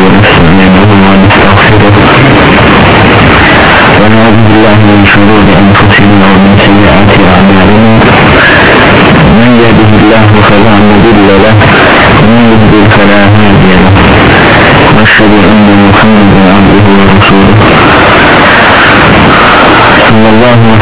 ونفسا يدعوه ونستغفره ونعوذ بالله من شرور أنفسنا ومن سيئات أعمالنا من يهده الله فلا مضل له ومن يضلل فلا هادي له وأشهد أن محمدا عبده ورسوله صلى الله عليه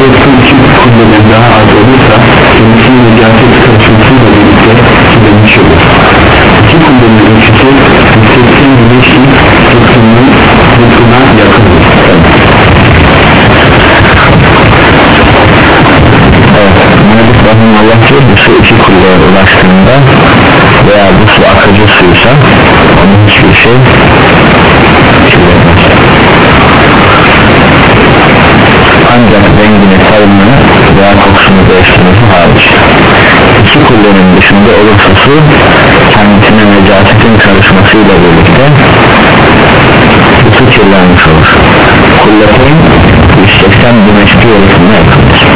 Şayet su iki kudadan daha az olursa kendisinin necaset karışmasıyla birlikte kirlenmiş olur. İki kudanın ölçüsü 180 güneşin su kendisine necasetin karışmasıyla birlikte su kirlenmiş olur. Kulletin 180 güneş arasında yapılır.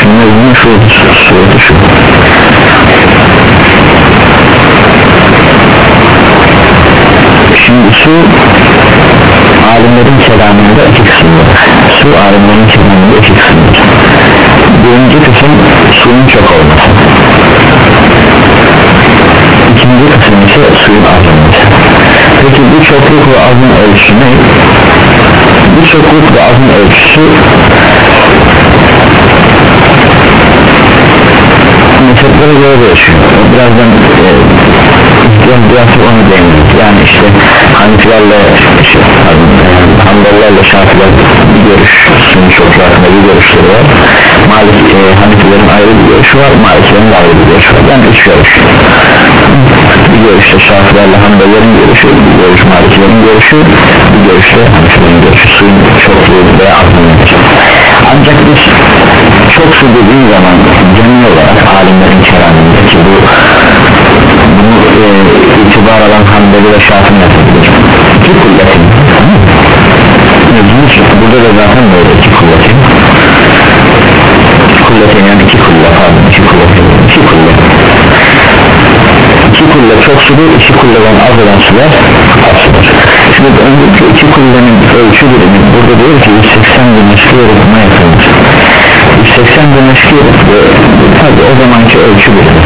Şimdi bunun şu sureti şu. Şimdi su alimlerin kelamında iki kısımdır su alimlerin kelamında iki kısımdır birinci kısım suyun çok olması ikinci kısım ise suyun az olması peki bu çokluk ve azın ölçüsü ne? bu çokluk ve azın ölçüsü mezheplere göre değişiyor. Birazdan e, biraz biraz onu değindik yani işte Hanifilerle işte, Hanbelilerle Şafiler bir görüş çoklu hakkında bir görüşleri var Malik e, Hanifilerin ayrı bir görüşü var Maliklerin ayrı bir görüşü var yani üç görüş bir görüşte Şafilerle Hanbelilerin görüşü bir görüş Maliklerin görüşü bir görüşte Hanifilerin görüşü suyun çokluğu veya azınlığı ancak biz çok su dediği zaman genel olarak alimlerin kelamındaki bu bunu e, itibar alan Hanbeli ve Şafii yapabilir iki kuvvetin burada da zaten böyle iki kuvvetin kuvvetin yani iki kuvvet pardon iki kuvvetin iki kuvvet. İki kulle çok sudur iki kulleden az olan sular az sudur şimdi önceki iki kullenin ölçü birimi burada diyor ki 180 bin eski yorulma yapılmış 180 bin eski tabi o zamanki ölçü birimi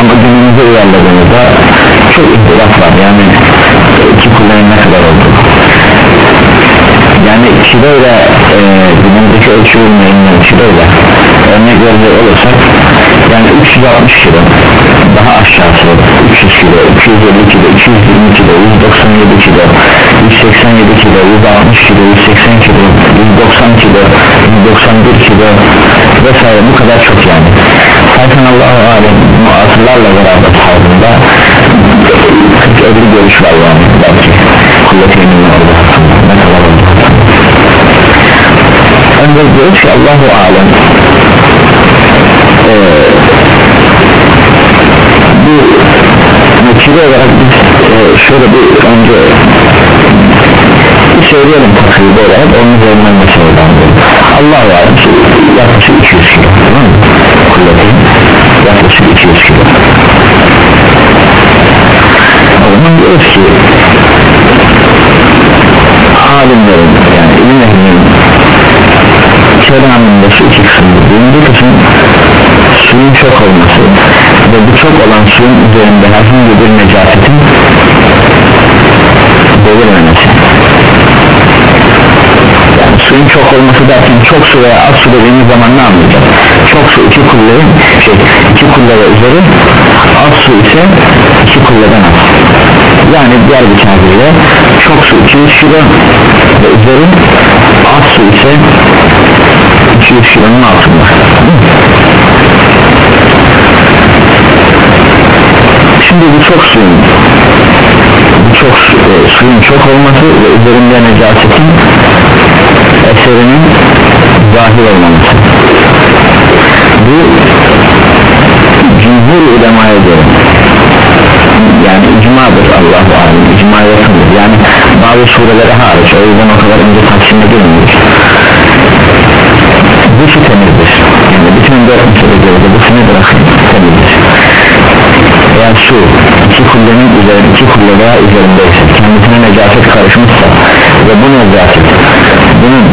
ama günümüzde uyarladığımızda çok ihtilaf var. Yani iki kullenin ne kadar oldu yani kiloyla e, günümüzdeki ölçü bilmeyenler kiloyla örnek verecek olursak yani 360 kilo daha aşağısı 300 kilo 250 kilo 220 kilo 197 kilo 187 kilo 160 kilo 180 kilo 190 kilo 191 kilo vesaire bu kadar çok yani. Zaten Allahu Alem muasırlarla beraber tarzında 40-50 görüş var yani belki. Kuvvet yeminli orada ne kadar oldu ancak diyoruz ki Allahu Alem. Ee, bu neticede olarak biz e, şöyle bir önce bir söyleyelim takribi olarak onun üzerinden meseleden Allah-u Alem yaklaşık 200 kilo tamam mı? Kulletin yaklaşık 200 kilo. O zaman diyoruz ki alimlerin yani ilim ehlinin kelamında şu iki kısımdır birinci kısım suyun çok olması ve bu çok olan suyun üzerinde herhangi bir necasetin belirmemesi. Yani suyun çok olması derken çok su veya az su dediğimiz zaman ne anlayacak çok su iki kullerin şey iki kulle ve üzeri az su ise iki kulleden az. Yani diğer bir tabirle çok su 200 kilo ve üzeri ise 200 kilonun altında. Şimdi bu çok suyun bu çok e, suyun çok olması ve üzerinde necasetin eserinin zahir olmaması bu cumhur ulemaya göre yani icmadır Allahu alem icma yakındır yani bazı sureleri hariç o yüzden o kadar ince taksim edilmiyor bütün dört meselelerde bu su ne bırakın temizdir eğer su iki kullenin üzerinde iki kulle veya üzerindeyse kendisine necaset karışmışsa ve bu necaset bunun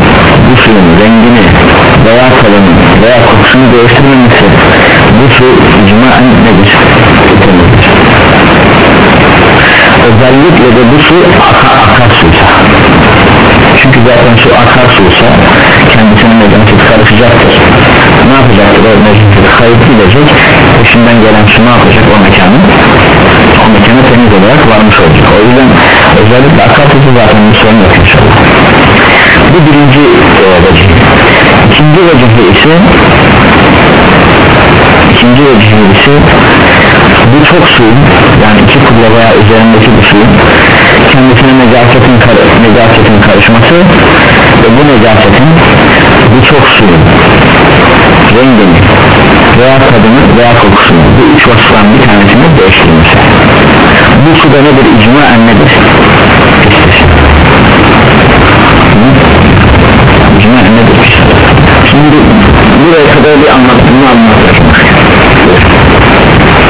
bu suyun rengini veya tadını veya kokusunu değiştirmemişse bu su icmaen nedir? özellikle de bu su akar, akar suysa. Çünkü zaten su akar suysa kendisine necaset karışacaktır ne yapacaktır o necaset kayıp gidecek peşinden gelen su ne yapacak o mekanı o mekana temiz olarak varmış olacak. O yüzden özellikle suyu zaten bir sorun yok inşallah. Bu birinci e, vecih. İkinci vecihi ise ikinci vecihi ise bu çok suyun yani iki kulla veya üzerindeki bu suyun kendisine necasetin, kar necasetin karışması ve bu necasetin bu çok suyun rengini veya tadını veya kokusunu bu üç vasıftan bir tanesini değiştirmesi. Bu suda nedir? İcmaen nedir? İcmaen nedir? Şimdi buraya kadar bir anlattığımı anlatacağım.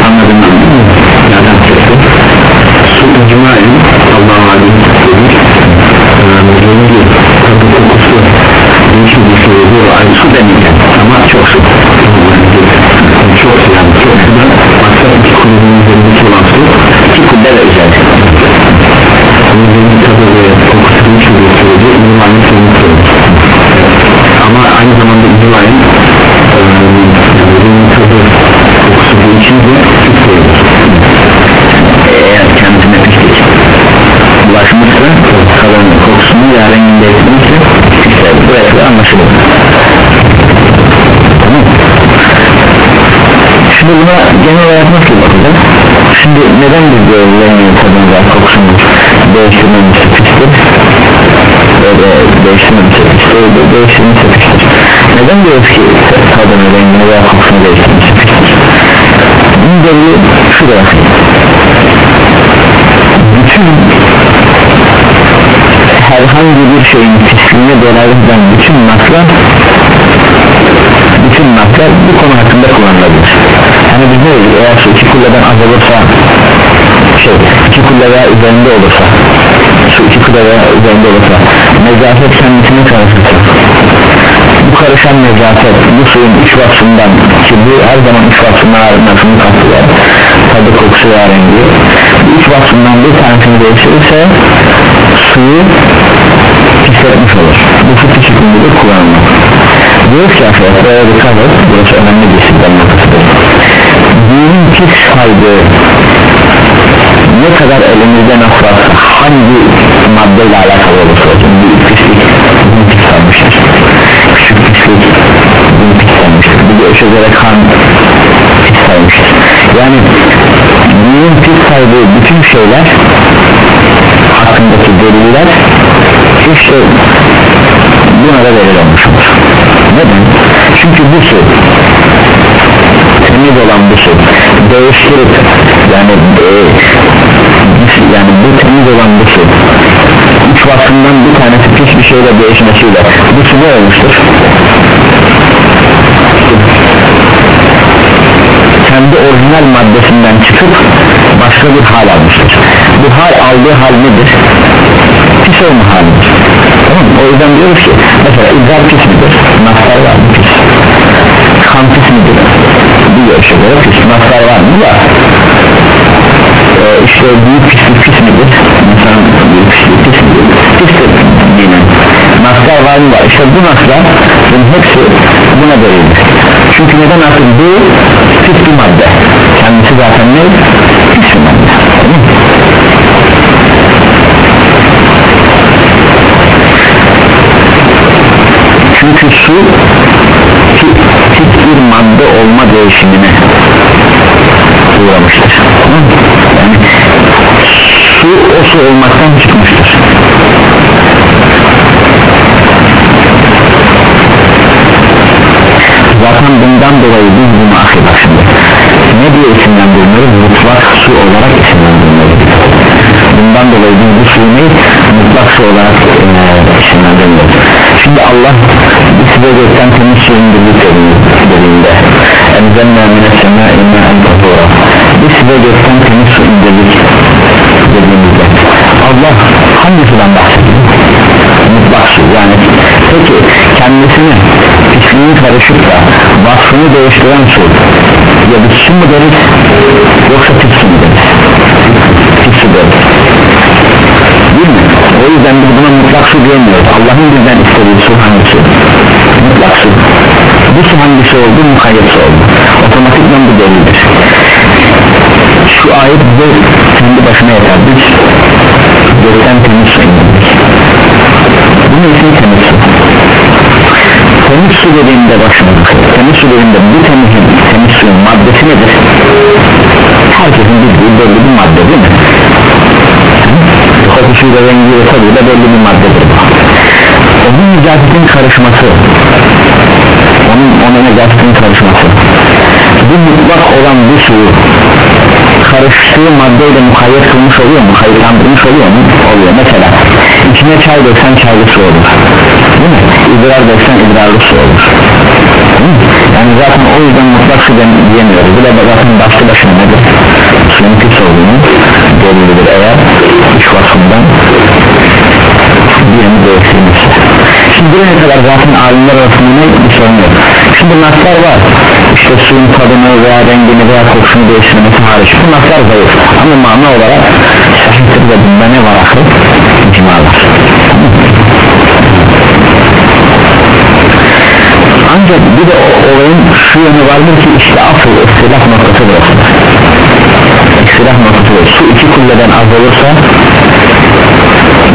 Anladın mı? su icmaen şey oluyor aynı su demeyeceğim ama çok su çok yani çok sudan başka iki kulübün üzerindeki olan su iki kubbe de özel rengi tadı ve kokusu değişik bir sürece icmaen suyunu ama aynı zamanda icmaen rengi tadı kokusu değişince süt koyulur eğer kendisine pislik bulaşmışsa kalan kokusunu ya rengini işte buraya kadar anlaşılır şimdi buna genel olarak nasıl bakacağız? Şimdi neden biz böyle tadını veya kokusunu değiştirmemizi pistir böyle değiştirmemizi pistir değiştirmemizi pistir neden diyoruz ki tadını rengini veya kokusunu değiştirmemizi pistir bunun delili şuraya bütün herhangi bir şeyin pisliğine delalet eden bütün naklar bütün naklar bu konu hakkında kullanılabilir. Hani biz ne dedik? Eğer su iki kulleden az olursa şey iki kulle veya üzerinde olursa su iki kulle veya üzerinde olursa necaset kendisine karışırsa bu karışan necaset bu suyun üç vasfından ki bu her zaman üç vasfından ayrılmasını kapsıyor tadı kokusu ve rengi. Üç vasfından bir tanesini değiştirirse suyu pisletmiş olur bu fıkhi şeklinde kullanılır diyor ki arkadaşlar buraya dikkat et burası önemli bir sizden noktasıdır dinin pis saydığı ne kadar elimizde nasıl hangi maddeyle alakalı olursa olsun bir pislik bunu pis küçük pislik bunu pis bir de öşe göre kan pis yani dinin pis saydığı bütün şeyler hakkındaki deliller işte buna da delil olmuş neden? çünkü bu su temiz olan bu su değiştirip yani e, yani bu temiz olan bu su üç vasfından bir tanesi pis bir şeyle değişmesiyle bu su ne olmuştur? kendi orijinal maddesinden çıkıp başka bir hal almıştır bu hal aldığı hal nedir? Pis olma halidir tamam o yüzden diyoruz ki mesela idrar pis midir? naslar var mı pis? kan pis midir? diyor işte böyle pis naslar var mı? var ee, işte büyük pislik pis midir? mesela büyük pislik pis midir? pistir yine naslar var mı var? işte bu naslar bunun hepsi buna delildir çünkü neden artık bu pis bir madde kendisi zaten ne? pis bir madde tamam mı? Çünkü su tik, tik bir madde olma değişimine uğramıştır. Yani su o su olmaktan çıkmıştır. Zaten bundan dolayı biz bunu ahi şimdi. Ne diye isimlendiriyoruz mutlak su olarak isimlendiriyoruz bundan dolayı biz bu ne mutlak su olarak e, şimdi Allah size gökten temiz su indirdik dediğinde. Enzelna mine sema inna entahura biz size gökten temiz su indirdik dediğimizde. Allah hangi sudan bahsediyor? Mutlak su yani peki kendisine pisliğin karışıp da vasfını değiştiren su ya bir su deriz yoksa pis su mu deriz su deriz yüzden biz buna mutlak su diyemiyoruz Allah'ın bizden istediği su hangisi mutlak su. Bu su hangisi oldu mukayyet su oldu. Otomatikman bu delildir. Şu ayet bize kendi başına yeter. Biz gökten temiz su indirdik. Bunun ismi temiz su. Temiz su dediğinde başına temiz su dediğinde bu temizin temiz suyun maddesi nedir? Herkesin bildiği belli bir madde değil mi kokusuyla rengiyle tadıyla belli bir maddedir onun necasetin karışması onun ona necasetin karışması bu mutlak olan bu suyu karıştığı maddeyle mukayyet kılmış oluyor mu? Hayırlandırmış oluyor mu? Oluyor mesela içine çay döksen çaylı su olur değil mi? İdrar döksen idrarlı su olur yani zaten o yüzden mutlak su diyemiyoruz bu da zaten başlı başına nedir? Suyun pis olduğunu delilidir eğer üç vasfından birini değiştirmişse şimdi buraya kadar zaten alimler arasında ne bir sorun şimdi naslar var. İşte suyun tadını veya rengini veya kokusunu değiştirmesi hariç. Bu naslar zayıf. Ama mana olarak sahiptir ve bunda ne var akıl icmalar. Ancak bir de o olayın şu yönü vardır ki işte asıl istilaf noktası burası istilaf noktası su iki kulleden az olursa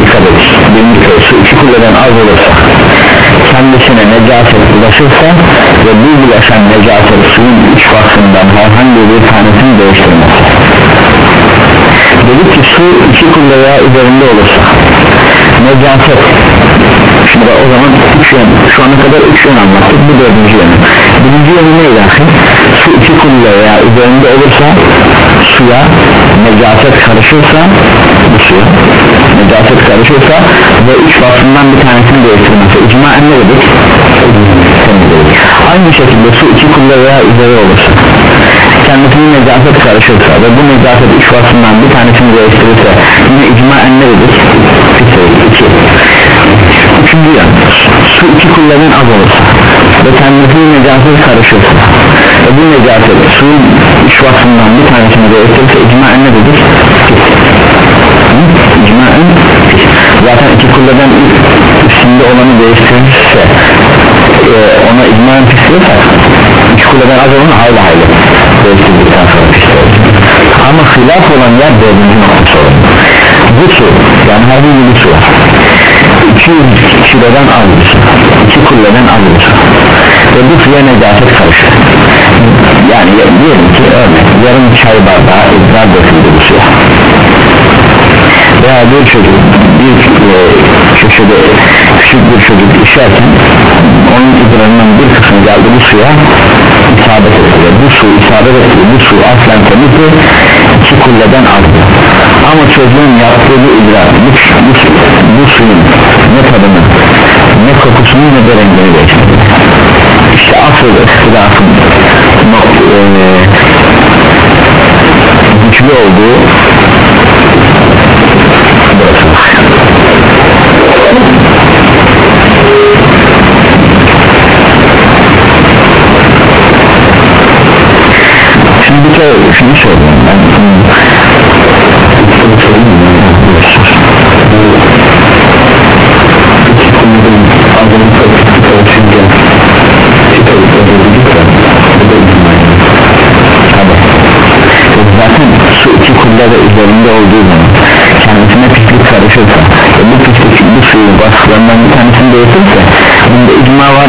dikkat edin. Birinci köy su iki kulleden az olursa kendisine necaset ulaşırsa ve bu ulaşan necaset suyun üç vasfından herhangi bir tanesini değiştirmez. Dedik ki su iki kulle üzerinde olursa necaset şimdi o zaman üç yön şu ana kadar üç yön anlattık bu dördüncü yönü birinci yönü neydi akı su iki kulle veya üzerinde olursa suya necaset karışırsa bu suya necaset karışırsa ve üç vasfından bir tanesini değiştirmesi icmaen ne dedik? Aynı şekilde su iki kulle veya üzeri olursa kendisine necaset karışırsa ve bu necaset üç vasfından bir tanesini değiştirirse yine icmaen ne dedik? İki üçüncü yan su iki kullanın az olursa ve kendisine necaset karışırsa ve bu necaset suyun üç vasfından bir tanesini değiştirirse icmaen ne dedik? İcmaen zaten iki kullanın üstünde olanı değiştirirse e, ona icmaen pis diyorsak iki kullanın az olanı hayli hayli değiştirdikten sonra pis ama hilaf olan yer dördüncü noktası olur bu su yani herhangi bir su 200 kilodan az bir su 2 kulleden az bir su ve bu suya necaset karışır. Yani diyelim ki örnek yarım çay bardağı idrar döküldü bu suya veya bir çocuk. Bir e, köşede küçük bir çocuk işerken onun idrarından bir kısmı geldi bu suya isabet etti bu su isabet etti bu su aslen temizdi iki kulleden azdı ama çocuğun yaptığı bu idrar bu, bu, bu suyun ne tadını ne kokusunu ne de rengini değiştirdi işte asıl ihtilafın e, güçlü olduğu kere şunu söyleyeyim ben zaten su iki kulle ve üzerinde olduğu zaman kendisine pislik karışırsa ve bu pislik bu suyun vasıflarından bir tanesini değişirse bunda icma var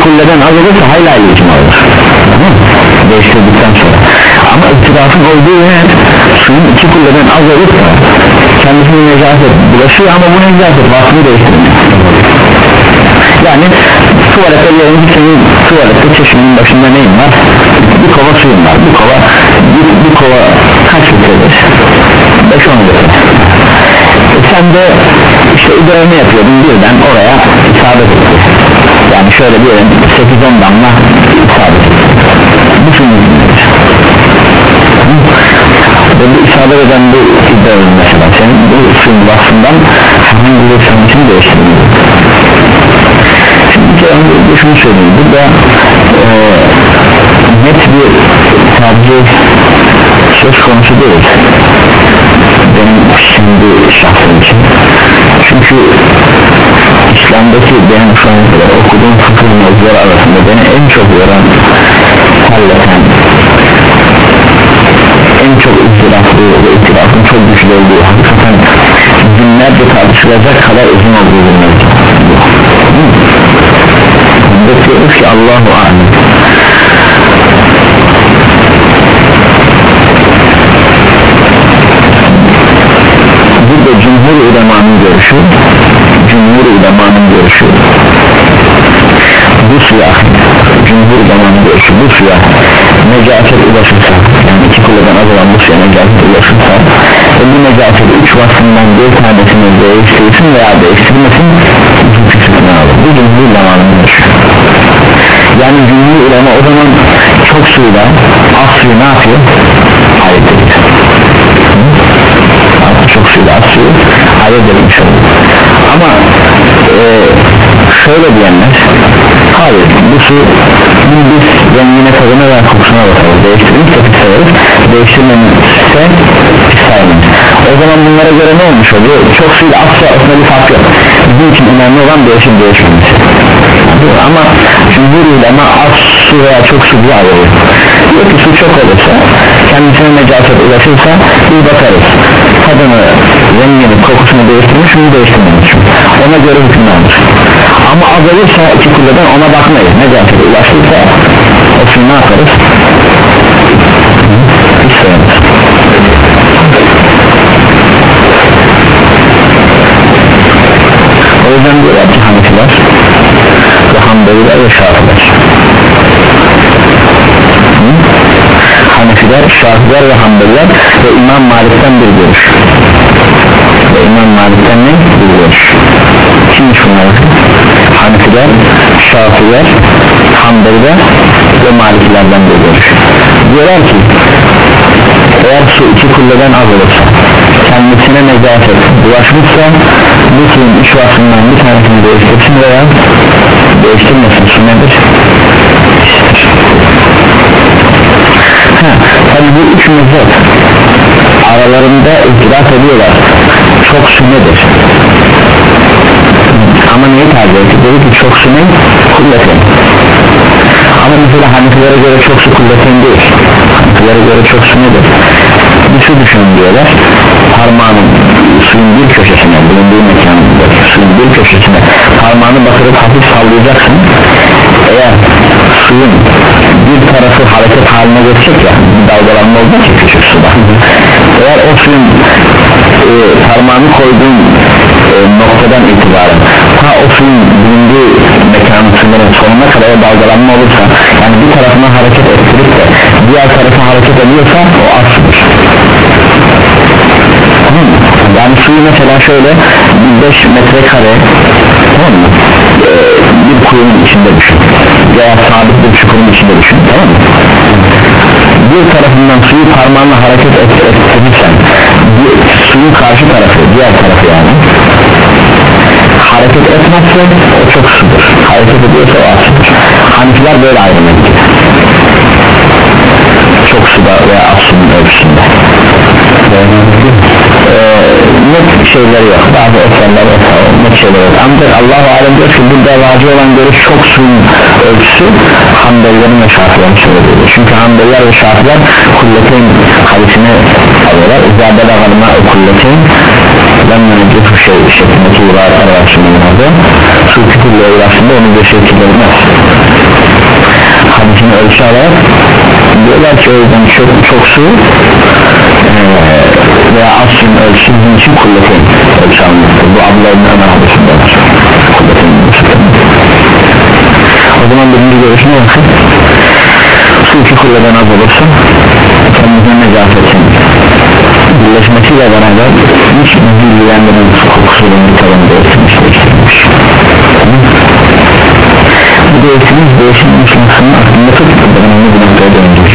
kulleden az olursa hayli icma olur? Değiştirdikten sonra. Ama ıttirafın olduğu yer suyun iki kulleden az olursa kendisine necaset bulaşıyor ama bu necaset vasfını değiştirmiyor. Yani tuvalete ki senin tuvalette çeşmenin başında neyin var? Bir kova suyun var. Bir kova bir, bir kova kaç litredir? 5-10 litre e sen de işte idarını yapıyordun birden oraya isabet etti yani şöyle diyelim 8-10 damla isabet etti suyun izindedir ve bu isabet eden bu iddianın mesela senin bu suyun vasfından herhangi bir sanatını değiştirmiyor şimdi bir kere önce şunu söyleyeyim. Burada e, net bir tercih söz konusu değil. Benim şimdi şahsım için. Çünkü İslam'daki benim şu ana kadar okuduğum fıkıh mevzuları arasında beni en çok yoran terleten en çok ızdıraplı ve itirafın çok güçlü olduğu hakikaten binlerce tartışılacak kadar uzun olduğu mevzu. Bekliyoruz ki Allahu Alem. Burada cumhur ulemanın görüşü cumhur ulemanın görüşü bu suya cumhur görüşü bu suya necaset ulaşırsa yani iki kuleden az olan bu suya necaset ulaşırsa ve bu necaset üç vasfından bir tanesini değiştirsin veya değiştirmesin ikisini alır. Bu cumhur görüşü yani cumhur ulema o zaman çok suyla az suyu ne yapıyor? ayırt ediyor. Çok suyla az suyu ayırt edilmiş olur ama e, şöyle diyenler hayır bu su biz rengine tadına veya kokusuna bakarız. Değiştirirse pis sayarız değiştirmemizse pis sayarız o zaman bunlara göre ne olmuş oluyor? Çok suyla az su arasında bir fark yok. Bizim için önemli olan değişim değişmemesi. Ama cumhur ulema az su veya çok su diye ayırıyor diyor ki su çok olursa kendisine necaset ulaşırsa bir bakarız. Tadını, rengini, kokusunu değiştirmiş mi değiştirmemiş. Mi ona göre hüküm alır ama az olursa iki kuleden ona bakmayız. Necaset ulaşırsa o suyu ne yaparız? Hiç sayarız o yüzden diyorlar ki Hanefiler ve Hanbeliler ve Şafiler. Hanefiler, Şafiler ve Hanbeliler ve İmam Malik'ten bir görüş. Ve İmam Malik'ten ne? bir görüş. Kimmiş bunlar? Hanefiler, Şafiler, Hanbeliler ve Maliklerden bir görüş diyorlar ki eğer su iki kulleden az olursa kendisine necaset bulaşmışsa bu suyun üç vasfından bir tanesini değiştirsin veya değiştirmesin su nedir? tabi bu üç mezhep aralarında itiraf ediyorlar çok su nedir? Ama neyi tercih etti? dedi ki çok su ne? kulletin ama mesela Hanifilere göre çok su kulletin değil Hanifilere göre çok su nedir? bir su düşünün diyorlar parmağının suyun bir köşesine bulunduğu mekanda suyun bir köşesine parmağını batırıp hafif sallayacaksın eğer suyun bir tarafı hareket haline geçecek ya dalgalanma olacak ya küçük suda eğer o suyun e, parmağını koyduğun e, noktadan itibaren ta o suyun bulunduğu mekanın sınırın sonuna kadar o dalgalanma olursa yani bir tarafına hareket ettirip de diğer tarafa hareket ediyorsa o sudur tamam yani suyu mesela şöyle 5 metrekare tamam mı? Ee, bir kuyunun içinde düşün veya sabit bir çukurun içinde düşün tamam mı? bir tarafından suyu parmağınla hareket et, ettirirsen bir, suyun karşı tarafı diğer tarafı yani hareket etmezse o çok sudur hareket ediyorsa o sudur Hanifiler böyle etti çok suda veya suyun ölçüsünde net şeyleri yok. Bazı eserler net şeyler yok. Ancak Allah-u Alem diyor ki burada vacı olan görüş çok suyun ölçüsü Hanbelilerin ve Şafilerin söylediği çünkü Hanbeliler ve Şafiler kulletin hadisini alıyorlar. İzade bakalım'a kulletin ben menecek şey şeklindeki ibaretler var şimdi su kütürle uğraşında onu bir şey kirlenmez ölçü alarak diyorlar ki o yüzden çok, çok su e, veya suyun ölçüsü bizim için kuvvetin ölçü almıştır bu ablaların ömer hadisinde kuvvetin o zaman birinci görüşüne bakın su iki kulleden az olursa kendisine necasetin birleşmesiyle beraber hiç bilgilendiren su kokusunun bir tabanı değiştirmiş değiştirmiş bu değiştirmiş değiştirmiş nasılın aklında tutup önemli bir noktaya dönecek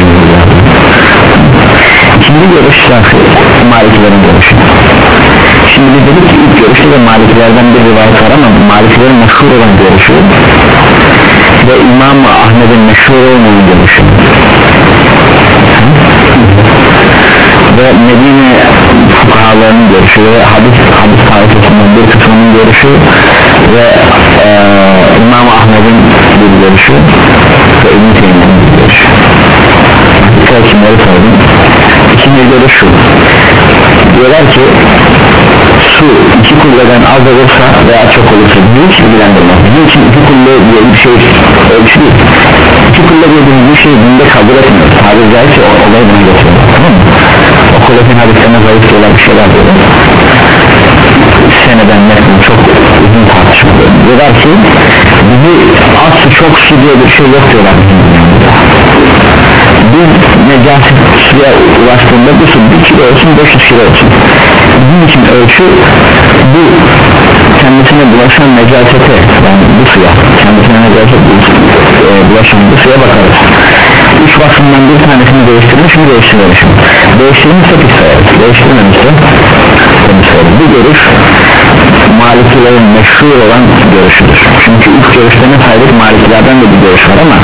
ikinci görüş şahı malikilerin görüşü. Şimdi biz dedik ki ilk görüşte de malikilerden bir rivayet var ama malikilerin meşhur olan görüşü ve İmam Ahmet'in meşhur olmayan görüşü. Ve Medine fukahalarının görüşü ve hadis, hadis tarifesinden bir kısmının görüşü ve e, İmam Ahmet'in bir görüşü ve İbn Teymi'nin bir görüşü. Dikkat kimleri söyledim ikinci görüş şu. Diyorlar ki su iki kulleden az olursa veya çok olursa hiç ilgilendirmez? Bizim için iki kulle diye bir şey ölçü değil. İki kulle dediğimiz bir şey dinde kabul etmiyor. Tabiri caizse o olay buna getiriyor tamam mı? O kulletin hadislerine zayıf diyorlar bir şeyler diyorlar seneden metin çok uzun tartışma diyorlar ki bizi az su çok su diye bir şey yok diyorlar. bizim bir necaset suya ulaştığında bu su 1 kilo olsun 500 kilo olsun. Bizim için ölçü bu kendisine bulaşan necasete yani bu suya kendisine necaset e, bulaşan bu suya bakarız. Üç vasfından bir tanesini değiştirmiş mi değiştirmemiş mi? Değiştirmişse pis sayarız değiştirmemişse bu görüş Malikilerin meşhur olan görüşüdür. Çünkü ilk görüşte ne saydık? Malikilerden de bir görüş var ama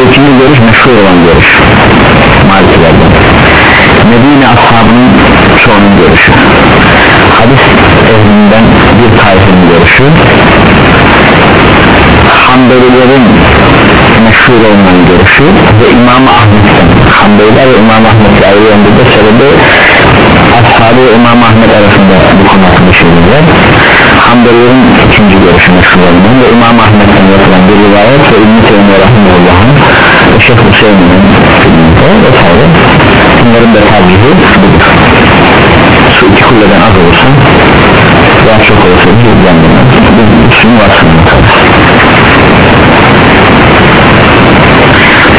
bu ikinci görüş meşhur olan görüş Malikilerden. Medine ashabının çoğunun görüşü hadis ehlinden bir tayfının görüşü Hanbelilerin meşhur olman görüşü ve İmam Ahmet'ten. Hanbeliler ve İmam Ahmet'le ayrılan bir de sebebi Ashabı ve İmam Ahmet arasında bu konu hakkında Hanbelilerin ikinci görüşü meşhur olman ve İmam Ahmet'ten yapılan bir rivayet ve İbn-i Teymiye Rahimullah'ın Şeyh Hüseyin'in vesaire. Bunların da tercihi budur. Su iki kulleden az olursa daha çok olursa ilgilendirmez bu suyun vasfını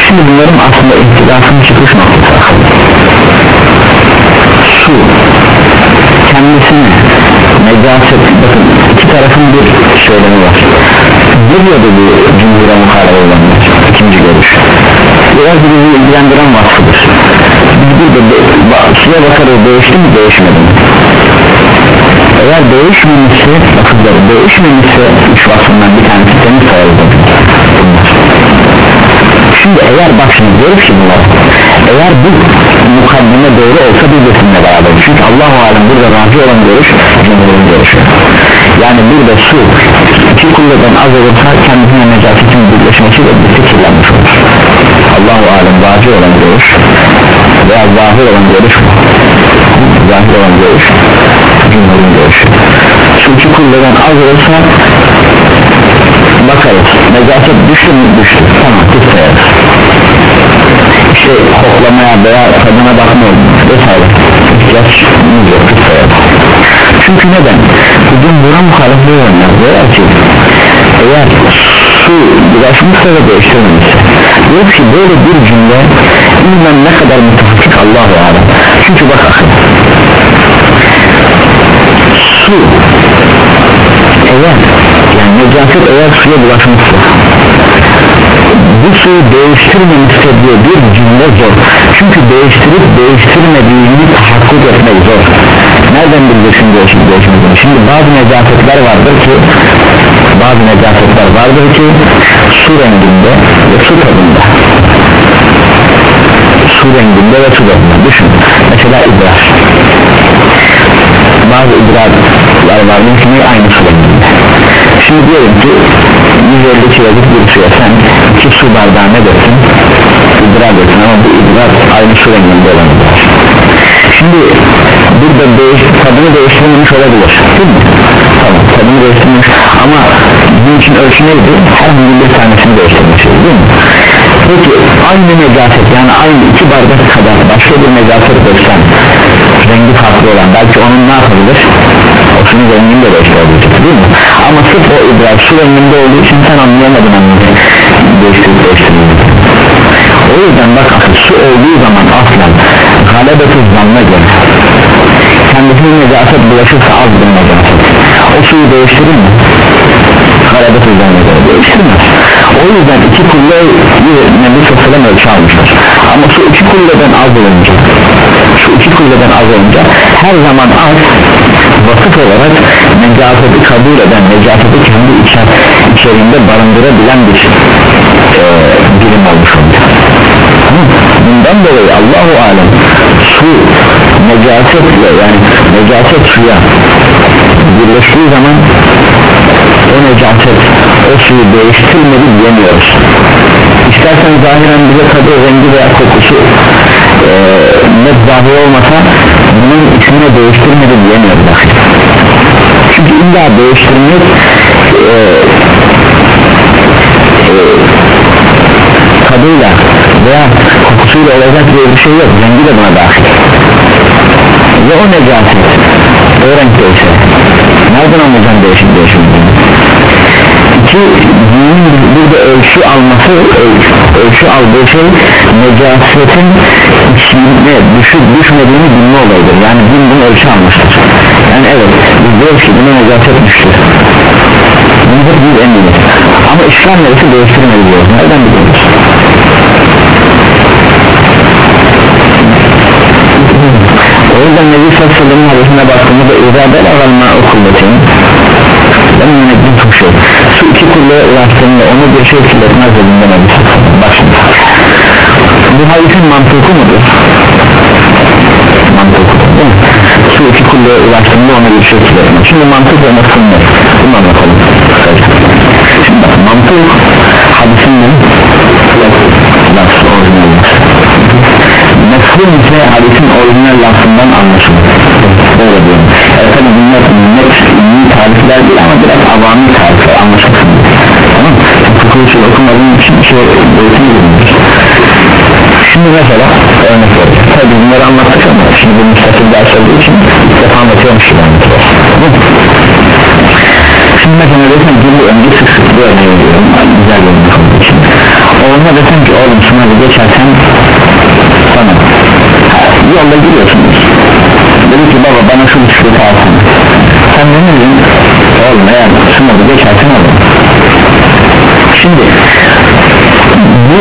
şimdi bunların aslında ihtilafın çıkış noktası. Su kendisine necaset bakın iki tarafın bir söylemi var. Ya da bu cumhur'a muhalefet olanlar ikinci görüş. Biraz bizi ilgilendiren vasfıdır. Biz burada suya bakarız değişti mi değişmedi mi? Eğer değişmemişse bakımları değişmemişse üç vasfından bir tanesi temiz sayarız şimdi eğer bak şimdi diyoruz ki bunlar eğer bu mukaddime doğru olsa biz de sizinle beraber. Çünkü Allah-u Alem burada razı olan görüş cumhurun görüşü. Yani burada su iki kulleden az olursa kendisine necasetin birleşmesiyle bir kirlenmiş olur. Allah-u Alem razı olan görüş veya zahir olan görüş zahir olan görüş cumhurun görüşü. Su iki kulleden az olursa bakarız. Necaset düştü mü? Düştü. Tamam biz işte koklamaya veya tadına bakmıyor vesaire ihtiyaçımız yok çünkü neden? Bugün buna muhalefet olanlar diyorlar ki eğer su bulaşmışsa ve değiştirmemişse diyor ki böyle bir cümle ilmen ne kadar mutafık Allahu Alem çünkü bak su eğer yani necaset eğer suya bulaşmışsa bu suyu değiştirmemişse diye bir cümle zor. Çünkü değiştirip değiştirmediğini tahakkuk etmek zor. Nereden bileceksin değişim değişmediğini şimdi bazı necasetler vardır ki bazı necasetler vardır ki su renginde ve su tadında. Su renginde ve su tadında. Düşün. Mesela idrar. Bazı idrarlar vardır ki aynı su renginde şimdi diyelim ki 150 kiloluk bir suya sen iki su bardağı ne dersin idrar dersin ama bu idrar aynı su renginde olan idrar şimdi burada değiş, tadını değiştirmemiş olabilir değil mi? tamam tadını değiştirmiş ama bizim için ölçü neydi? herhangi bir tanesini değiştirmiş değil mi? peki aynı necaset yani aynı iki bardak kadar başka bir necaset döksen farklı olan belki onun ne yapabilir? O suyun rengini de değiştirebilir değil mi? Ama sırf o idrar su renginde olduğu için sen anlayamadın anlayacak değiştirip değiştirmeyi o yüzden bak su olduğu zaman aslen galebeti zanna göre kendisine necaset bulaşırsa az bir necaset o suyu değiştirir mi? galebeti zanna göre değiştirmez. O yüzden iki kulleyi Nebi Sosyal'ın ölçü almıştır ama su iki kulleden az olunca şu iki kulleden az olunca her zaman az vasıf olarak necaseti kabul eden necaseti kendi içer, içeriğinde barındırabilen bir e, birim olmuş oluyor bundan dolayı Allahu alem su necasetle yani necaset suya birleştiği zaman o necaset o suyu değiştirmedi diyemiyoruz. İstersen zahiren bize tadı rengi veya kokusu e, net zahir olmasa bunun ismini değiştirmedi diyemiyoruz çünkü illa değiştirmek e, e, tadıyla veya kokusuyla olacak diye bir şey yok. Rengi de buna dahil. Ve o necaset o renkteyse nereden anlayacağım değişik değişik iki dinin burada ölçü alması ölçü, ölçü aldığı şey necasetin içine düşüp düşmediğini bilme olayıdır. Yani din bunu ölçü almıştır. Yani evet biz diyoruz ki buna necaset düştü. Bunu da biz eminiz. Ama İslam neresi değiştirmedi diyoruz. Nereden biliyoruz? O yüzden Nebi Sallallahu hadisine baktığımızda İzâ belâgal mâ'u kulletin ben yönettim çok şey iki kulluğa onu bir şey kirletmez dediğinde Nebi bak bu hadisin mantıkı mudur? mantıkı değil mi? su iki kulluğa ulaştığında onu bir şey kirletmez şimdi mantık ve nasıl ne? bunu anlatalım şimdi bak mantık hadisin ne? nasıl orijinal mefhum ise hadisin orijinal lafından anlaşılır böyle diyorum e tabi bunlar tarifler değil ama biraz avami tarifler anlaşılsın tamam fıkıh usul okumadığım için şey boyutunu şimdi mesela örnek vereceğim tabi bunları anlattık ama şimdi bu müstakil ders olduğu için ilk defa anlatıyormuş gibi anlatıyoruz şimdi mesela desem ki bu önce sık sık bir örneği veriyorum. Güzel bir örnek olduğu için. Oğluna desem ki oğlum sınavı geçersen sana yolda gidiyorsunuz dedi ki baba bana şu bisikleti alsana sen ne dedin? Oğlum eğer sınavı geçersen oğlum şimdi bu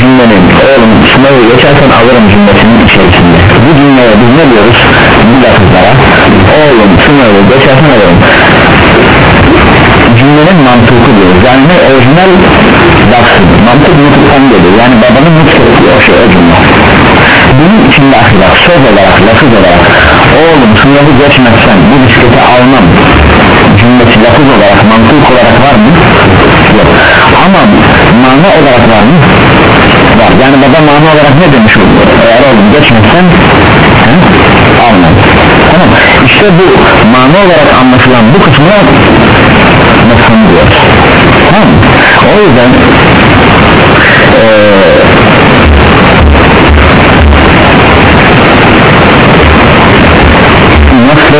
cümlenin oğlum sınavı geçersen alırım cümlesinin içerisinde. Bu cümleye biz ne diyoruz? Bu lafızlara oğlum sınavı geçersen alırım. Cümlenin mantığı diyoruz. Yani ne? Orijinal lafzı mantık mutluluktan geliyor. Yani babanın mutluluk ettiği o şey o cümle. Bunun içinde ahlak söz olarak lafız olarak oğlum sınavı geçmezsen bu bisikleti almam. Cümlesi lafız olarak mantık olarak var mı? yok. Ama mana olarak var mı? var. Yani baba mana olarak ne demiş oluyor eğer oğlum geçmezsen he? almam. Tamam. İşte bu mana olarak anlaşılan bu kısmına mefhum diyor tamam. O yüzden ee,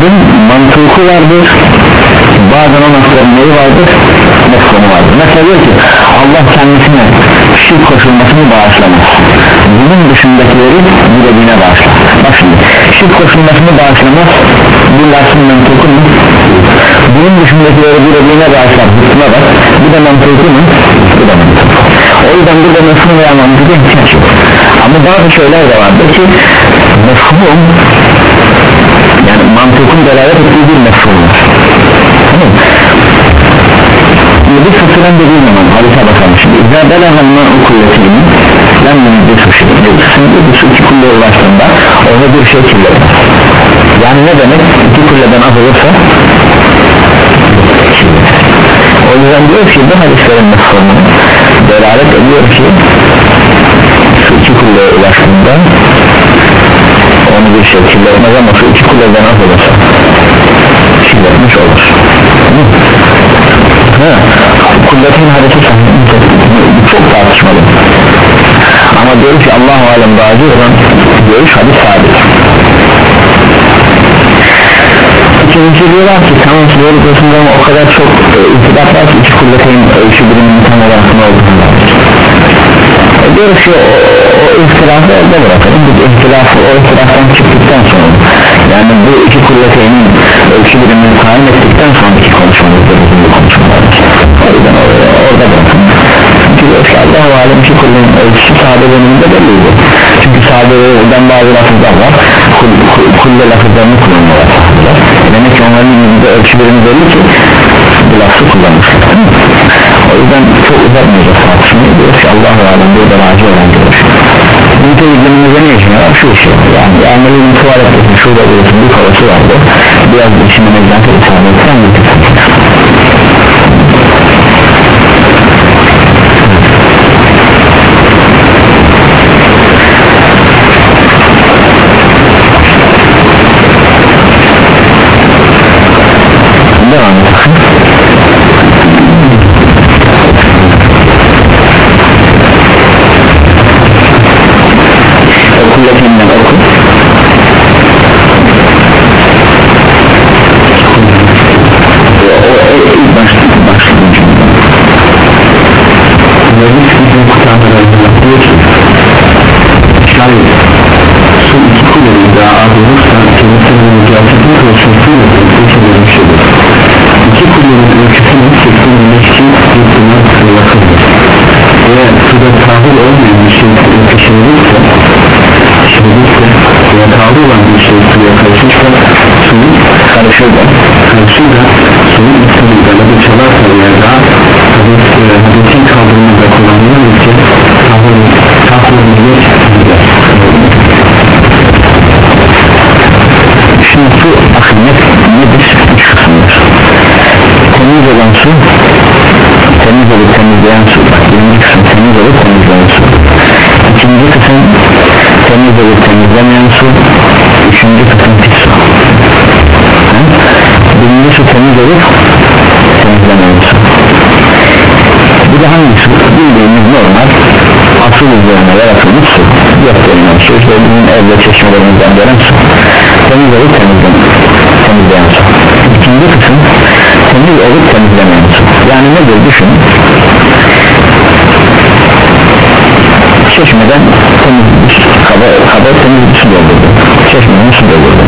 nasların mantığı vardır bazen o nasların vardır mefhumu vardır mesela diyor ki Allah kendisine şirk koşulmasını bağışlamaz. Bunun dışındakileri dilediğine bağışlar. Bak şimdi şirk koşulmasını bağışlamaz bu lafın mantığı mı? bunun dışındakileri dilediğine bağışlar. Hükme bak. Bu da mantığı mı? bu da mantığı. O yüzden burada mefhum veya mantığı ihtiyaç yok. Ama bazı şeyler de vardır ki mefhum yani mantığın delalet ettiği bir mefhum var. Tamam Yedi fıtıran dediği zaman hadise bakalım şimdi. İzâ belâhal mâ'u kulletini Lem yunidde suçu Şimdi bu su iki kulleye ulaştığında Onu bir şey kirletmez Yani ne demek? İki kulleden az olursa O yüzden diyor ki bu hadislerin mefhumunu Delalet ediyor ki Su iki kulleye ulaştığında onu bir şey kirletmez ama şu iki kuleden az olursa kirletmiş olur. Ha, kulletin hadisi çok tartışmalı. Ama diyor ki Allah-u Alem bazı olan görüş hadis sabit İkincisi diyorlar ki tamam böyle diyorsunuz ama o kadar çok e, irtibat var ki iki kulleteyn ölçü biriminin tam olarak ne olduğunu e, diyoruz ki o ihtilafı orada bırakalım. Bu ihtilafı o ihtilaftan çıktıktan sonra yani bu iki kulleteynin ölçü birimini tayin ettikten sonraki konuşmamızda bizim bu konuşmalarımız. O yüzden orada, bırakalım. Çünkü ki Allah-u Alem iki kullenin ölçüsü döneminde belliydi. Çünkü sahabeden bazı lafızlar var. Kul, kul, kulle lafızlarını kullanıyorlar demek ki onların ilgili ölçü birimi belli ki bu lafı kullanmışlar o yüzden çok uzatmayacağız tartışmayı. Diyoruz ki Allah-u Alem burada raci olan görüş İlgimizde ne işin var? Şu işi yani Ameli'nin tuvalettesin şurada bulursun bir kolası vardı. Biraz işine meclante itham etsen devam olursa kendisinin mücadelesi ölçüsü ölçüleri bir şeydir iki kulenin ölçüsünün seksin ilişki sınır yakındır ve suda tahıl olmayan bir şey taşınırsa taşınırsa veya tahıl olan bir şey suya karışırsa suyun karışır da karışır da suyun üstünü galadı çalarsa veya daha hadesin kaldırımında kullanılır ise tahıl tahıl geç gider şimdi su akımlık nedir? üç kısımdır temiz olan su temiz olup temizleyen su. Bak birinci kısım temiz olup temizleyen su. İkinci kısım temiz olup temizlemeyen su. Üçüncü kısım pis su. He? birinci su temiz olup temizlemeyen su. Bir de hangi su? Bildiğimiz normal asıl üzerine yaratılmış su. Yok denilen su işte bizim evde çeşmelerimizden gelen su temiz olup temizleyen, temizleyen su ikinci kısım temiz olup temizlemeyen su yani nedir? Düşün. Çeşmeden temiz bir su kaba, kaba temiz bir su doldurdu. Çeşmeden su doldurdu.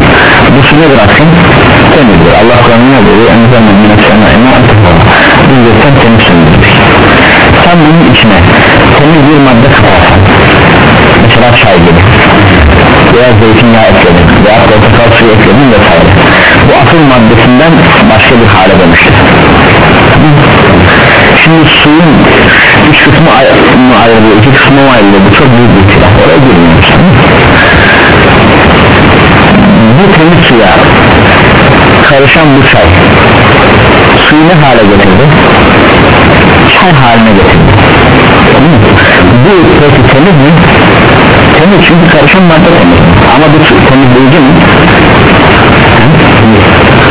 Bu su nedir aslında temizdir. Allah Kur'an'ın ne diyor enzelmen minessena ema antefara biz gökten temiz söndürmüş sen bunun içine temiz bir madde katarsan mesela çay gibi veya zeytinyağı ekledin veya portakal suyu ekledin vesaire. Bu asıl maddesinden başka bir hale dönüştür şimdi suyun üç kısmı mı ayrılıyor iki kısmı mı ayrılıyor. Bu çok büyük bir itiraf oraya girmiyoruz bu temiz suya karışan bu çay suyu ne hale getirdi? Çay haline getirdi. Bu peki temiz mi temiz çünkü karışan madde temiz. Ama bu temizleyici mi?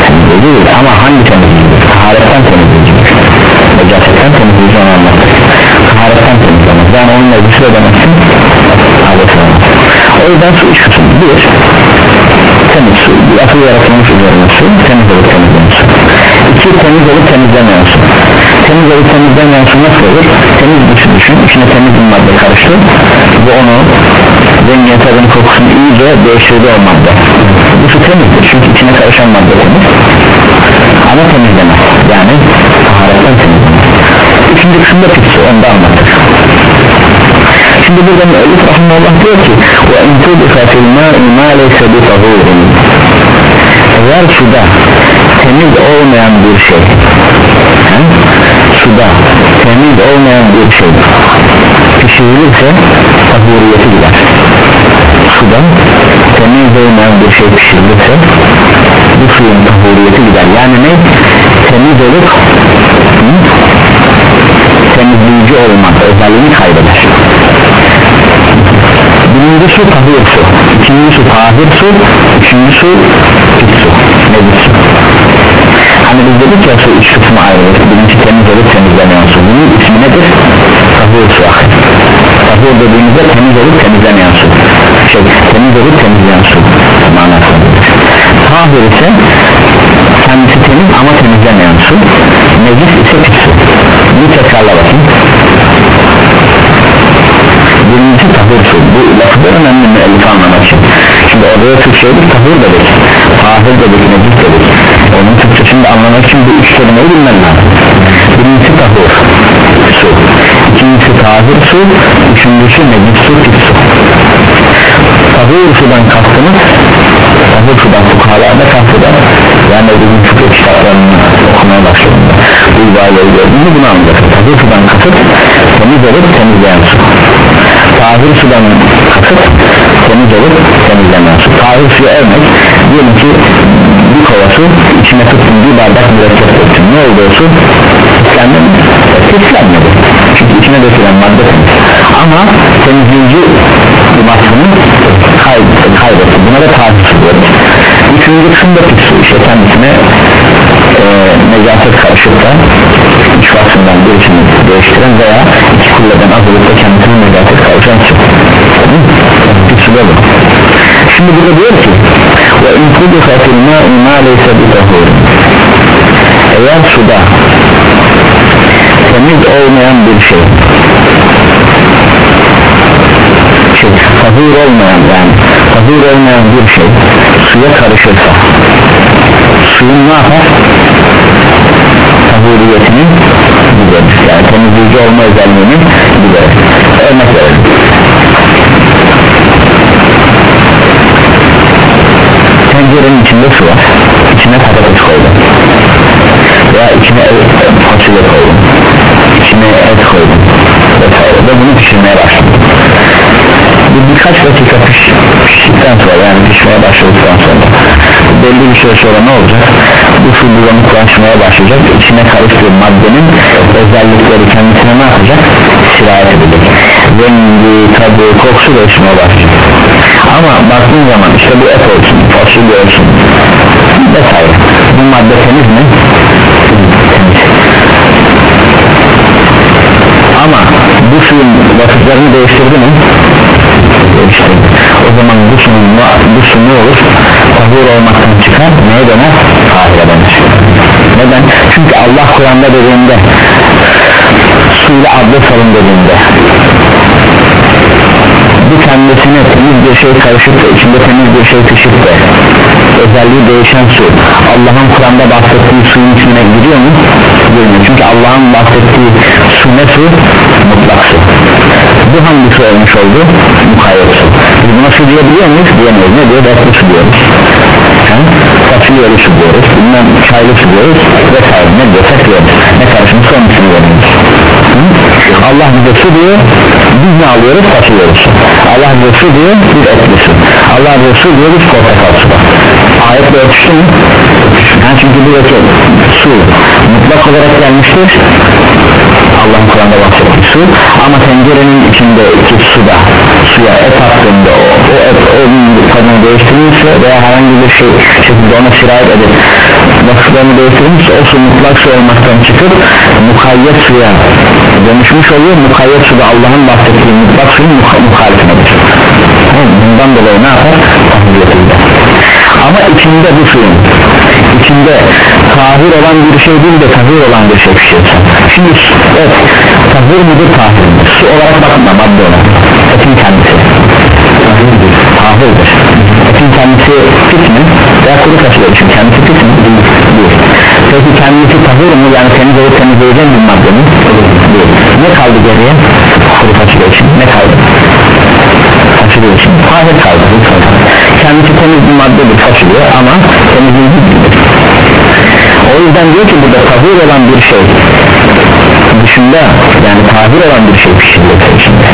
Temizleyici değil ama hangi temizleyici taharetten temizleyici necasetten temizleyici onu anlatır taharetten temizlemez yani onunla bir şey demezsin o yüzden su üç kısım bir temiz su. Bir asıl yaratılmış üzerine su. Temiz olup temizleyen su. İki temiz olup temizlemeyen su. Temiz olup temizlemeyen su nasıl olur? Temiz bir su düşün. İçine temiz bir madde karıştı ve onu rengin tadın kokusunu iyice değiştirdi o madde. Bu su temizdir çünkü içine karışan madde temiz. Ama temizlemez yani taharetten temizlemez. Üçüncü kısımda pis su onu da anlatır şimdi burada müellif rahmanullah diyor ki ve entubika fil ma'i ma leyse bi tahurin eğer suda temiz olmayan bir şey he? suda temiz olmayan bir şey pişirilirse tahuriyeti gider suda temiz olmayan bir şey pişirilirse bu suyun tahuriyeti gider. Yani ne? Temiz olup hı? temizleyici olmak özelliğini kaybeder. Birinci su tahir su ikinci su tahir su üçüncü su pis su. Nedir su? Hani biz dedik ya su üç kısmı ayrılır birinci temiz olup temizlemeyen su. Bunun ismi nedir? Tahir su baktığımızda temiz olup temizlemeyen su. Şey temiz olup temizleyen su. Manası tahir ise kendisi temiz ama temizlemeyen su. Necis ise pis su. Bir tekrarla bakayım. Birincisi tahir su. Bu lafı önemli müellif anlamak için. Şimdi orada Türkçe'de tahir dedik. Tahir dedik necis dedik. Onun Türkçesini de anlamak için bu üç kelimeyi bilmen lazım. Birincisi tahir su ikincisi tahir su üçüncüsü necis su su. Tahir sudan kastımız tahir sudan fukahalarda kasteder yani bizim fıkıh kitaplarını okumaya başladığında bu ibadeleri gördüğünde bunu anlayacaksın tahir sudan kasıt temiz olup temizleyen su. Tahir sudan kasıt temiz olup temizleyen su. Tahir suya örnek diyelim ki bir kova su içine tuttun bir bardak mürekkep ne oldu o su? Pislendi mi? pislenmedi içine dökülen madde temiz ama temizleyici vasfını kaybetti, buna da tahir su diyoruz üçüncü kısım da pis su işte kendisine e, necaset karışıp da iç vasfından birisini değiştiren veya iki kulleden azılıkta kendisine necaset karışan su pis su da şimdi burada diyor ki ve in kudufa fil ma'i ma leyse bi eğer suda temiz olmayan bir şey. Şey tahir olmayan yani tahir olmayan bir şey. Suya karışırsa suyun ne yapar? tahiriyetini giderir. Yani temizleyici olma özelliğini giderir. Örnek verelim tencerenin içinde su var. İçine patates koydum. Veya içine fasulye koydum içine et koydum ve bunu pişirmeye başladım. Bir, birkaç dakika piş, piştikten sonra yani pişmeye başladıktan sonra belli bir süre sonra ne olacak? Bu su bulanıklaşmaya başlayacak. İçine karıştığı maddenin özellikleri kendisine ne yapacak? Sirayet edecek. Rengi, tadı, kokusu değişmeye başlayacak. Ama baktığın zaman işte bu et olsun fasulye olsun vesaire bu madde temiz mi? temiz ama bu suyun vasıflarını değiştirdi mi? değiştirdi o zaman bu suyun bu su ne olur? tahur olmaktan çıkar neye döner? tahire döner neden? çünkü Allah Kur'an'da dediğinde suyla abdest alın dediğinde bir kendisine temiz bir şey karışıp da içinde temiz bir şey pişip de özelliği değişen su Allah'ın Kur'an'da bahsettiği suyun içine giriyor mu? girmiyor çünkü Allah'ın bahsettiği su ne su? mutlak su bu hangi su olmuş oldu? mukayyet su biz buna su diyebiliyor muyuz? diyemeyiz ne diyor? Bekli su diyoruz fasulyeli su diyoruz bilmem çaylı su diyoruz vesaire ne diyorsak diyoruz ne karışmış onun ismini veriyoruz Allah bize su diyor biz ne alıyoruz? Su Allah bize su diyor biz etli su Allah bize su diyor biz portakal su ayetle örtüştü mü? yani çünkü buradaki su mutlak olarak gelmiştir. Allah'ın Kur'an'da bahsettiği su ama tencerenin içindeki suda suya et attığında o, o et onun tadını değiştirilmişse veya herhangi bir şey şekilde ona sirayet edip vasıflarını değiştirilmişse o su mutlak su olmaktan çıkıp mukayyet suya dönüşmüş oluyor. Mukayyet suda Allah'ın bahsettiği mutlak suyun muh muhalifedir bundan dolayı ne yapar? tahmiyetiyle ama içinde bu suyun içinde tahir olan bir şey değil de tahir olan bir şey pişirse şimdi et tahir midir tahir midir? Su olarak bakma madde olarak. Etin kendisi. Tahirdir. Etin kendisi pis mi? Veya kuru fasulye için kendisi pis mi? Değil. Peki kendisi tahir mi? Yani temiz olup temizleyeceğim bir madde mi? Değil. Ne kaldı geriye? Kuru fasulye için. Ne kaldı için tahir kaldı. Kendisi temiz bir maddedir fasulye ama değildir o yüzden diyor ki burada tahir olan bir şey dışında yani tahir olan bir şey pişirilirse içinde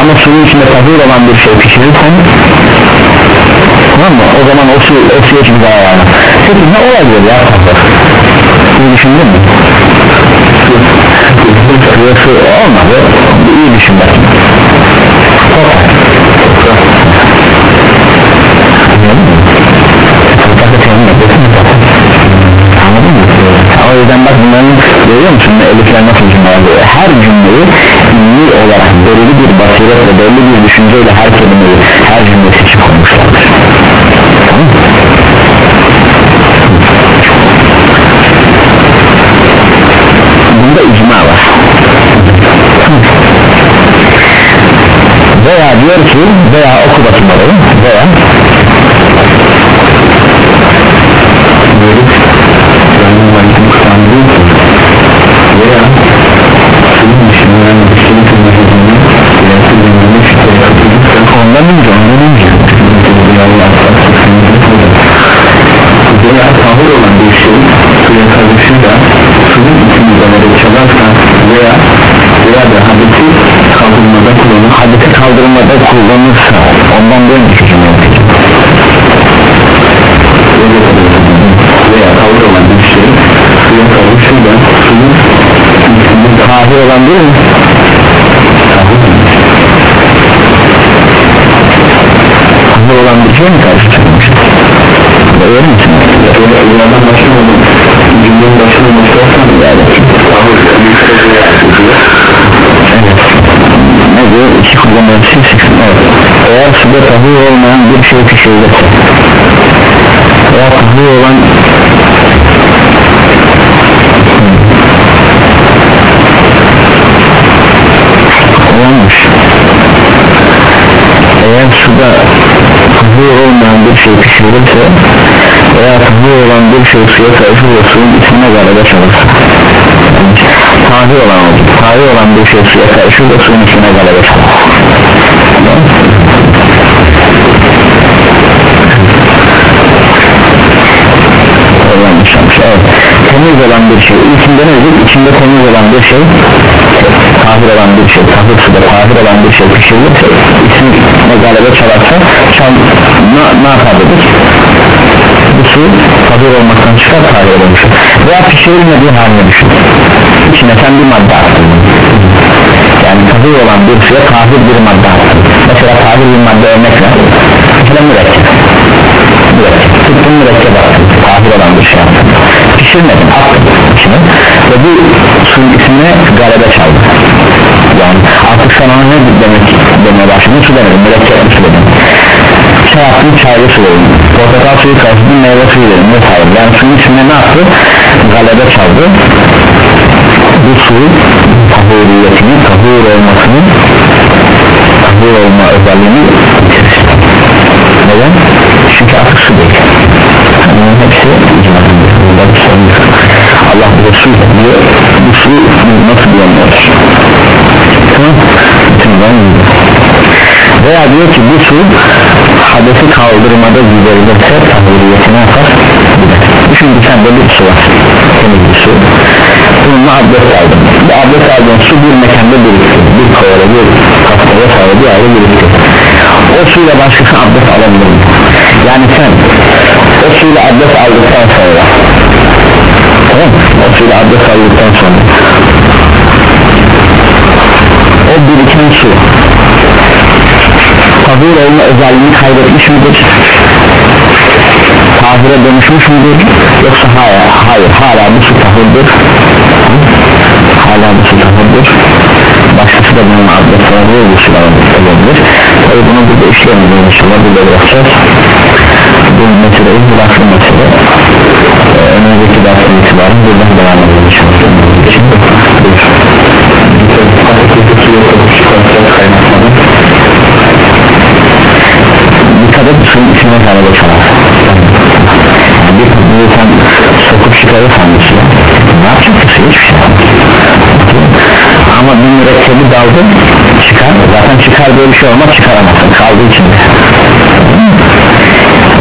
ama suyun içinde tahir olan bir şey pişirirsen tamam mı? O zaman o su o suya için zararlı peki ne olabilir ya tahir? Bunu düşündün mü? Su olmadı. İyi düşün bakayım o yüzden bak bunların görüyor musun? Elifler nasıl cümle her cümleyi ilmi olarak belirli bir basiretle belli bir düşünceyle her kelimeyi her cümle seçip koymuşlardır tamam bunda icma var. Veya diyor ki veya oku bakayım orayı suya karışıyla suyun içini üzerine çalarsa veya veya da hadisi kaldırmada kullanır. Hadisi kaldırmada kullanırsa ondan bir önceki cümle veya olan bir şey suya karışıyla suyun içini tahir olan değil mi? tahir tahir olan bir şey mi karıştırmış? Öyle misin? Buradan başlamadım Cümlenin başına başlarsan yani? Evet. Ne diyor? İki kullanması siksin evet. Eğer suda tahir olmayan bir şey pişirilirse. Eğer tahir olan Olmuş. Eğer suda tahir olmayan bir şey pişirilirse veya tahir olan bir şey suya karışır ve suyun içine galebe çalırsa tahir olan tahir olan bir şey suya karışır ve suyun içine galebe çalır evet. temiz olan bir şey. İçinde ne dedik içinde temiz olan bir şey. Tahir olan bir şey. Tahir suda tahir olan bir şey. Pişirilirse içine galebe çalarsa çal, ne, ne yapar dedik bu tahir olmaktan çıkar tahir olmuştur veya pişirilmediği haline düşün içine sen bir madde attın. Yani tahir olan bir suya tahir bir madde attın. Mesela tahir bir madde örnek ver. Mesela mürekkep. Mürekkep. Tıpkı mürekkep attın. Tahir olan bir şey attın. Pişirmedin attın içine ve bu suyun içine galebe çaldı yani artık sana ne demek demeye başladın? Su demedim mürekkep su dedim attın çaylı su portakal suyu karşıdın meyve suyu dedim vesaire yani suyun içine ne yaptı? Galebe çaldı. Bu suyun tahuriyetini tahur olmasını tahur olma özelliğini yitirir neden? çünkü artık su değil. Bunların hepsi icmadır burada bir sorun yok. Allah bize su diyor bu su nasıl bilemiyoruz tamam. Bütünden veya diyor ki bu su hadesi kaldırmada giderilirse tahuriyetine yapar düşün ki sende bir su var. Temiz bir su. Bununla abdest aldın. Bu abdest aldığın su bir mekanda birikti. Bir kovada bir kafaya sahip bir ayrı birikti. O suyla başkası abdest alabilir mi? yani sen o suyla abdest aldıktan sonra tamam o suyla abdest aldıktan sonra o biriken su tahir olma özelliğini kaybetmiş midir? tahire dönüşmüş müdür? yoksa hayır, hayır hala bu tahirdir. Hala bu tahirdir. Başkası da bunun abdest alabilir bu olabilir tabi bunu burada işleyemeyiz inşallah. Burada bırakacağız. Bu meseleyi bıraktı mesele. Ee, önümüzdeki dersten itibaren buradan devam edelim inşallah. İçin buyur. Bir kadın suyun içine galebe çalar. Yani bir kadını sen sokup çıkarırsan bir suya ne yapacaksın hiçbir şey ama bir mürekkebi daldın çıkar. Zaten çıkar diye bir şey olmaz çıkaramazsın. Kaldığı içinde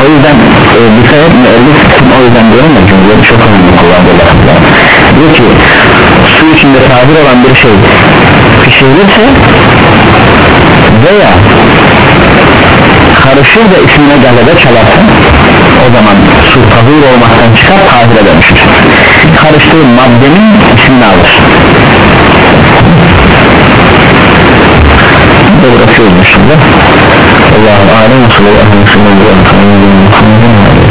o yüzden e, dikkat et müellif o yüzden diyorum ya cümleleri çok önemli kullandığı lafızlar diyor ki su içinde tabir olan bir şey pişirilirse veya karışır da ismine galebe çalarsa o zaman su tahir olmaktan çıkar tahire dönüşür. Karıştığı maddenin ismini alır. Burada bırakıyoruz şimdi Allah'ın alem sallallahu aleyhi ve sellem